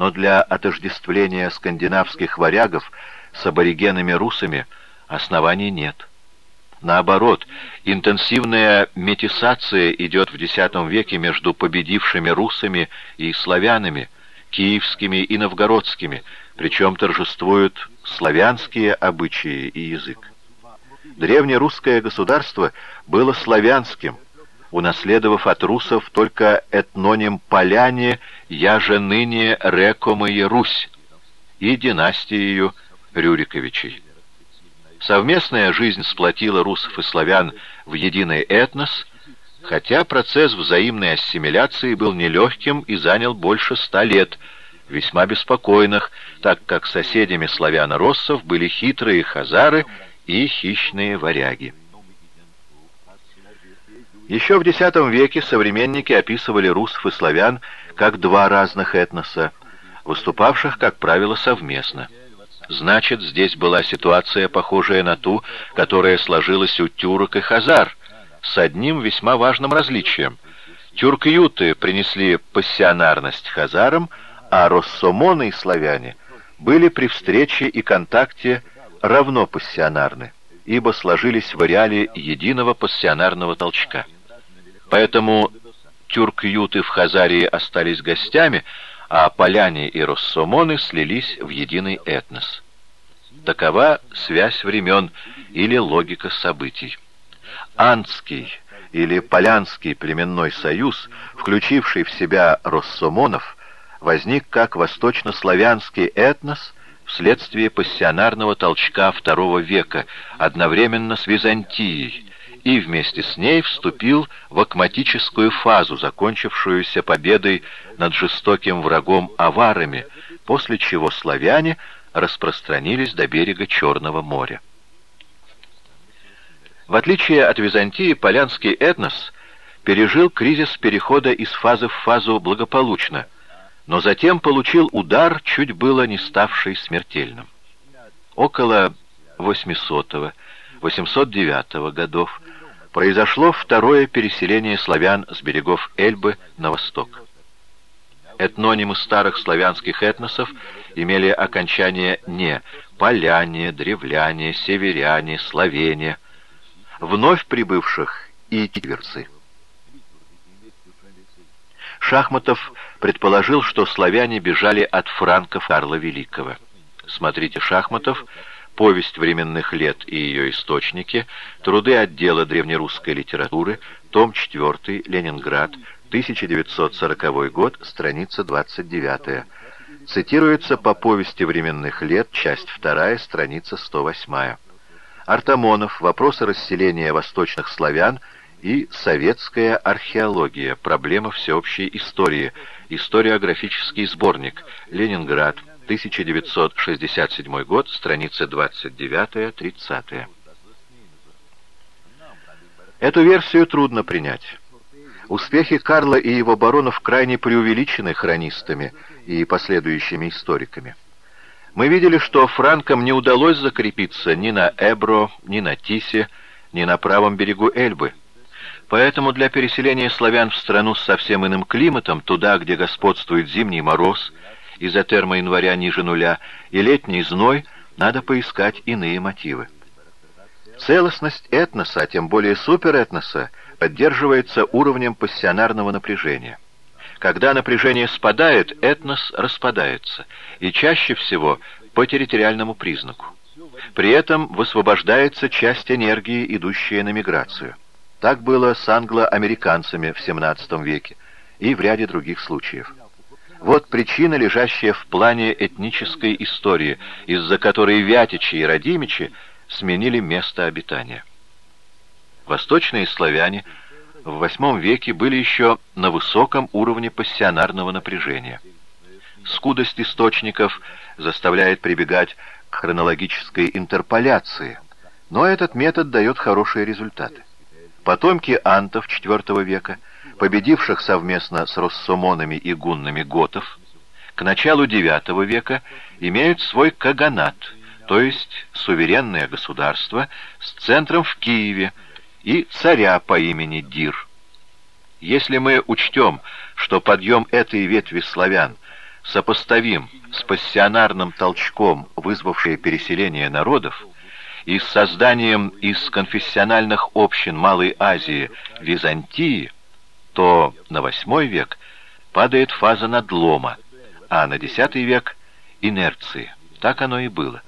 но для отождествления скандинавских варягов с аборигенами-русами оснований нет. Наоборот, интенсивная метисация идет в X веке между победившими русами и славянами, киевскими и новгородскими, причем торжествуют славянские обычаи и язык. Древнерусское государство было славянским, унаследовав от русов только этноним «поляне», «я же ныне рекомые Русь» и династию Рюриковичей. Совместная жизнь сплотила русов и славян в единый этнос, хотя процесс взаимной ассимиляции был нелегким и занял больше ста лет, весьма беспокойных, так как соседями славяно-россов были хитрые хазары и хищные варяги. Еще в X веке современники описывали русов и славян как два разных этноса, выступавших, как правило, совместно. Значит, здесь была ситуация, похожая на ту, которая сложилась у тюрок и хазар, с одним весьма важным различием. Тюрк-юты принесли пассионарность хазарам, а россомоны и славяне были при встрече и контакте равно пассионарны, ибо сложились в ареале единого пассионарного толчка. Поэтому тюрк-юты в Хазарии остались гостями, а поляне и россомоны слились в единый этнос. Такова связь времен или логика событий. Андский или Полянский племенной союз, включивший в себя россомонов, возник как восточнославянский этнос вследствие пассионарного толчка II века, одновременно с Византией, и вместе с ней вступил в акматическую фазу, закончившуюся победой над жестоким врагом аварами, после чего славяне распространились до берега Черного моря. В отличие от Византии, полянский этнос пережил кризис перехода из фазы в фазу благополучно, но затем получил удар, чуть было не ставший смертельным. Около 800 809 годов произошло второе переселение славян с берегов Эльбы на восток. Этнонимы старых славянских этносов имели окончание «не» — поляне, древляне, северяне, словене, вновь прибывших и киверцы. Шахматов предположил, что славяне бежали от франков Карла Великого. Смотрите Шахматов повесть временных лет и ее источники, труды отдела древнерусской литературы, том 4, Ленинград, 1940 год, страница 29. Цитируется по повести временных лет, часть 2, страница 108. Артамонов, вопросы расселения восточных славян и советская археология, проблема всеобщей истории, историографический сборник, Ленинград, 1967 год, страницы 29-30. Эту версию трудно принять. Успехи Карла и его баронов крайне преувеличены хронистами и последующими историками. Мы видели, что франкам не удалось закрепиться ни на Эбро, ни на Тисе, ни на правом берегу Эльбы. Поэтому для переселения славян в страну с совсем иным климатом, туда, где господствует зимний мороз, изотерма января ниже нуля, и летний зной, надо поискать иные мотивы. Целостность этноса, тем более суперэтноса, поддерживается уровнем пассионарного напряжения. Когда напряжение спадает, этнос распадается, и чаще всего по территориальному признаку. При этом высвобождается часть энергии, идущая на миграцию. Так было с англо-американцами в XVII веке и в ряде других случаев. Вот причина, лежащая в плане этнической истории, из-за которой Вятичи и Радимичи сменили место обитания. Восточные славяне в VIII веке были еще на высоком уровне пассионарного напряжения. Скудость источников заставляет прибегать к хронологической интерполяции, но этот метод дает хорошие результаты. Потомки антов IV века – победивших совместно с россомонами и гуннами готов, к началу IX века имеют свой каганат, то есть суверенное государство с центром в Киеве и царя по имени Дир. Если мы учтем, что подъем этой ветви славян сопоставим с пассионарным толчком, вызвавшее переселение народов, и с созданием из конфессиональных общин Малой Азии Византии, то на восьмой век падает фаза надлома, а на десятый век — инерции. Так оно и было.